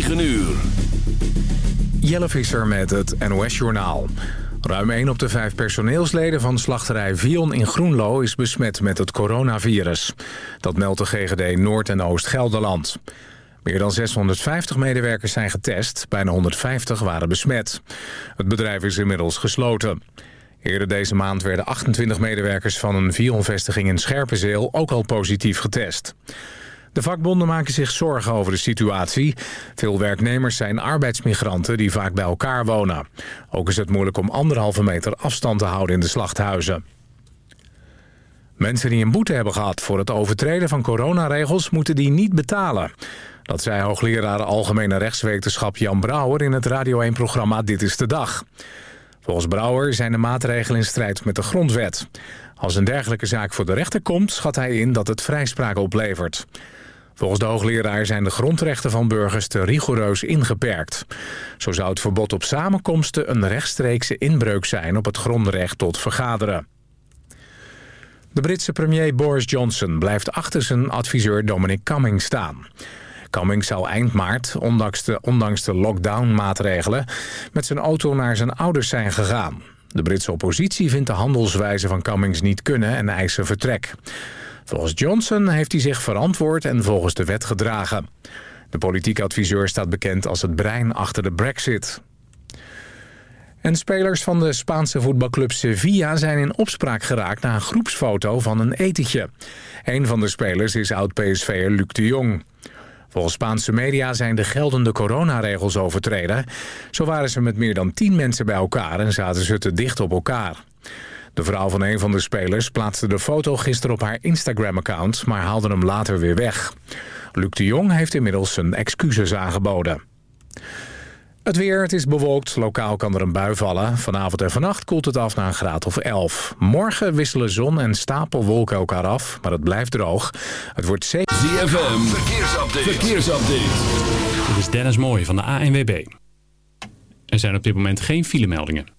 9 uur. Jelle Visser met het NOS-journaal. Ruim 1 op de 5 personeelsleden van slachterij Vion in Groenlo... is besmet met het coronavirus. Dat meldt de GGD Noord- en Oost-Gelderland. Meer dan 650 medewerkers zijn getest. Bijna 150 waren besmet. Het bedrijf is inmiddels gesloten. Eerder deze maand werden 28 medewerkers van een Vion-vestiging in Scherpenzeel... ook al positief getest. De vakbonden maken zich zorgen over de situatie. Veel werknemers zijn arbeidsmigranten die vaak bij elkaar wonen. Ook is het moeilijk om anderhalve meter afstand te houden in de slachthuizen. Mensen die een boete hebben gehad voor het overtreden van coronaregels... moeten die niet betalen. Dat zei hoogleraar Algemene Rechtswetenschap Jan Brouwer... in het Radio 1-programma Dit is de Dag. Volgens Brouwer zijn de maatregelen in strijd met de grondwet. Als een dergelijke zaak voor de rechter komt... schat hij in dat het vrijspraak oplevert. Volgens de hoogleraar zijn de grondrechten van burgers te rigoureus ingeperkt. Zo zou het verbod op samenkomsten een rechtstreekse inbreuk zijn op het grondrecht tot vergaderen. De Britse premier Boris Johnson blijft achter zijn adviseur Dominic Cummings staan. Cummings zou eind maart, ondanks de, ondanks de lockdown-maatregelen... met zijn auto naar zijn ouders zijn gegaan. De Britse oppositie vindt de handelswijze van Cummings niet kunnen en eist zijn vertrek. Volgens Johnson heeft hij zich verantwoord en volgens de wet gedragen. De politieke adviseur staat bekend als het brein achter de brexit. En spelers van de Spaanse voetbalclub Sevilla zijn in opspraak geraakt... na een groepsfoto van een etentje. Een van de spelers is oud-PSV'er Luc de Jong. Volgens Spaanse media zijn de geldende coronaregels overtreden. Zo waren ze met meer dan tien mensen bij elkaar en zaten ze te dicht op elkaar. De vrouw van een van de spelers plaatste de foto gisteren op haar Instagram-account... maar haalde hem later weer weg. Luc de Jong heeft inmiddels zijn excuses aangeboden. Het weer, het is bewolkt. Lokaal kan er een bui vallen. Vanavond en vannacht koelt het af naar een graad of 11. Morgen wisselen zon en stapelwolken elkaar af, maar het blijft droog. Het wordt zeker... ZFM, verkeersupdate. verkeersupdate. Dit is Dennis Mooij van de ANWB. Er zijn op dit moment geen filemeldingen.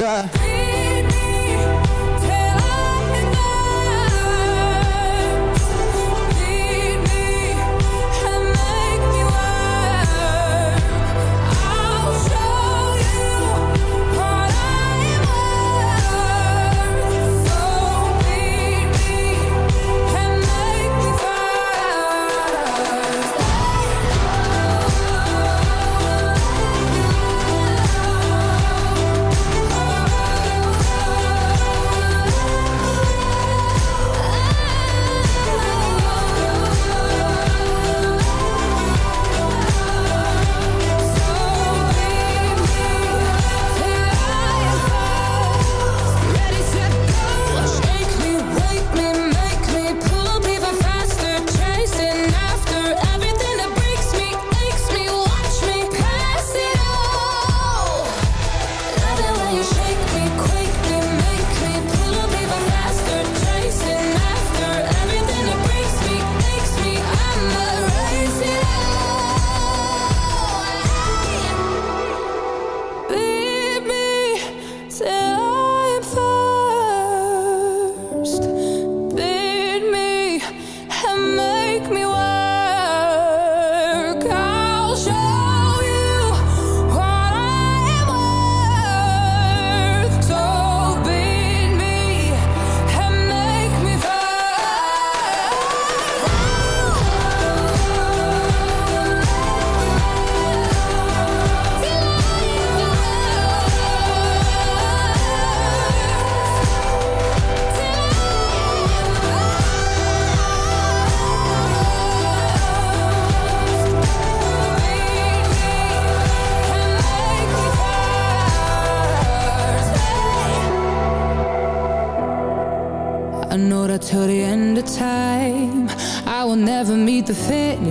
star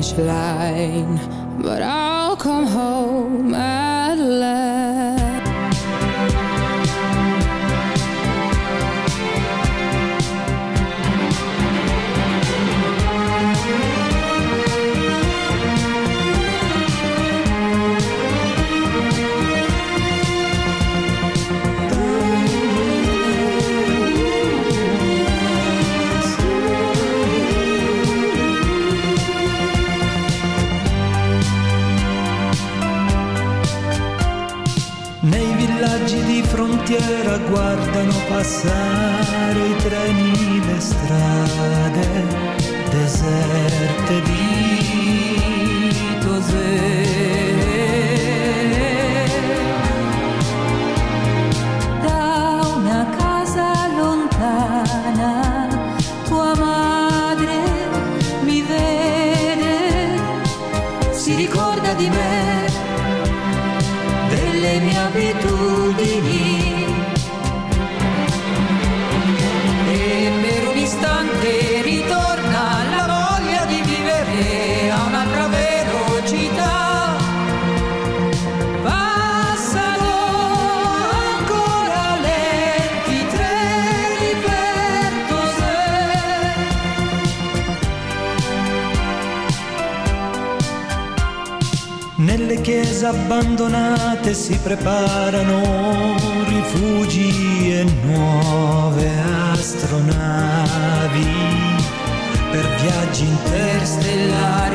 touch line, but I nelle chiese abbandonate si preparano rifugi e nuove astronavi per viaggi interstellari.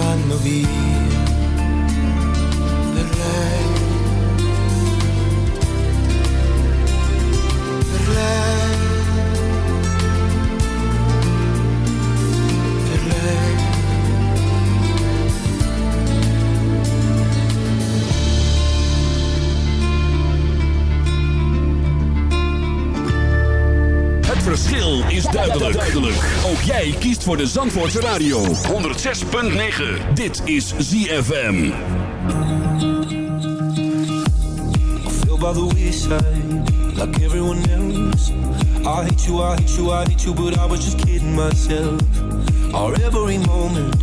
Vanno via voor de Zandvoortse Radio. 106.9. Dit is ZFM. feel by the wayside, like everyone else. I hate you, I hate you, I hate you, but I was just kidding myself. Our every moment,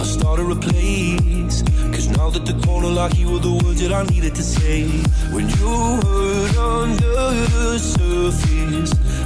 I started a place. Cause now that the corner lock, you were the words that I needed to say. When you hurt under the surface,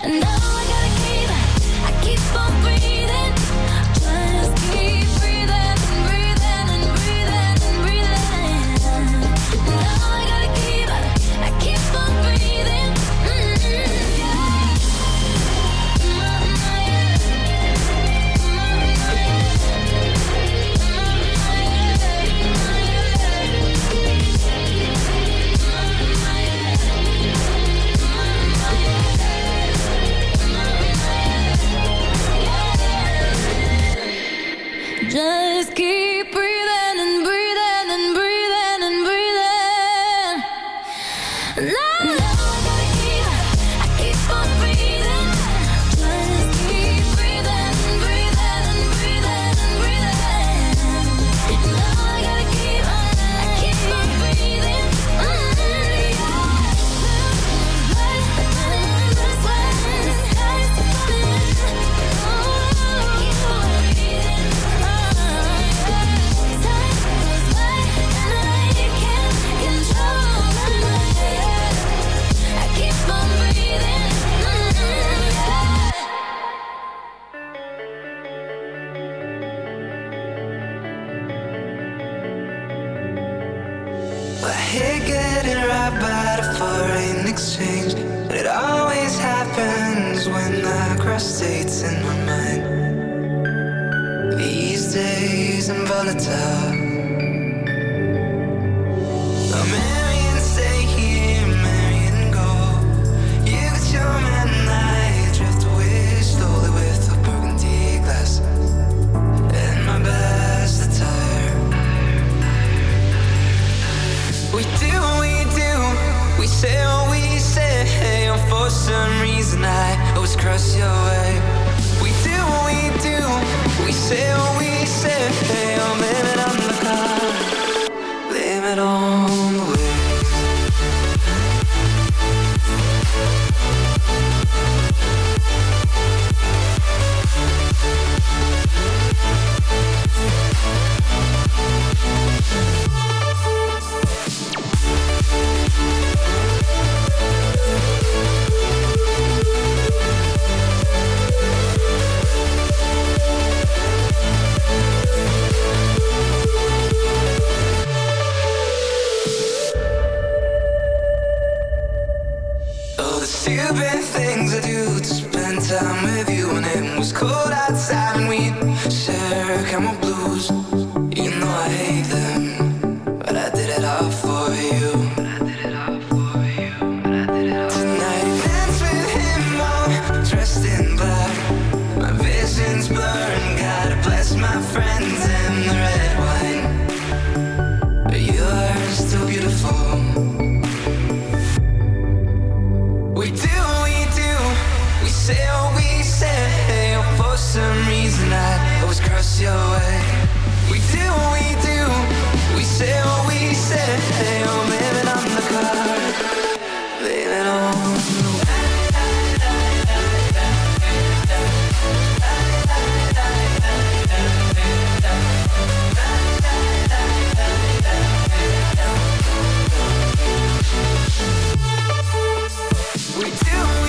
And I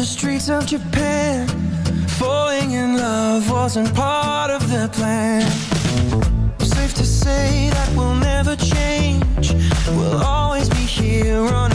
the streets of Japan. Falling in love wasn't part of the plan. Safe to say that we'll never change. We'll always be here on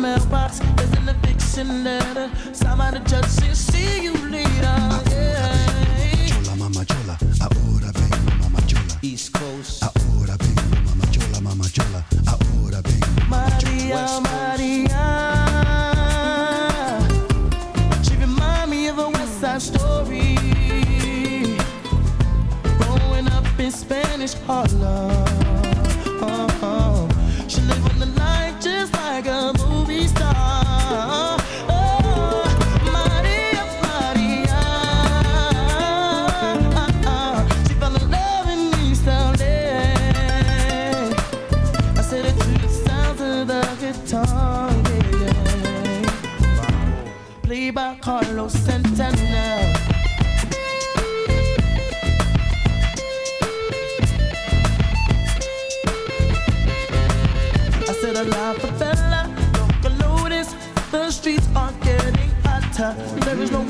mailbox. There's an eviction letter. Somebody just says, see you later.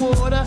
demora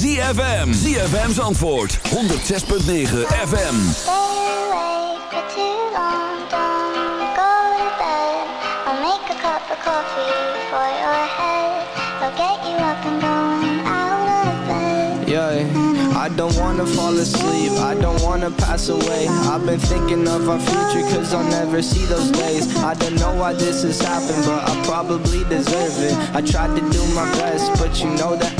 ZFM. ZFM's antwoord, 106.9 FM. Stay awake for too long. Don't go to bed. I'll make a cup of coffee for your head. I'll get you up and going out of bed. Yeah, I don't wanna fall asleep, I don't wanna pass away. I've been thinking of our future, cause I'll never see those days. I don't know why this has happened, but I probably deserve it. I tried to do my best, but you know that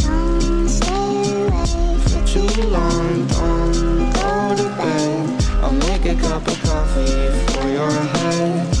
Too long, don't go to bed. I'll make a cup of coffee for your head.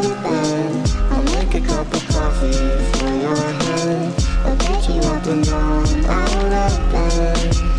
I'll make a cup of coffee for your head. I'll get you up and down, out of bed.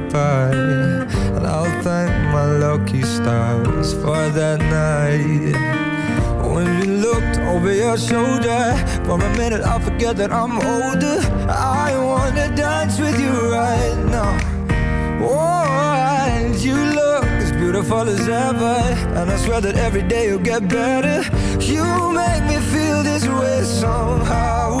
goodbye And I'll thank my lucky stars for that night. When we looked over your shoulder For a minute I forget that I'm older. I wanna dance with you right now. Oh, and you look as beautiful as ever. And I swear that every day you'll get better. You make me feel this way somehow.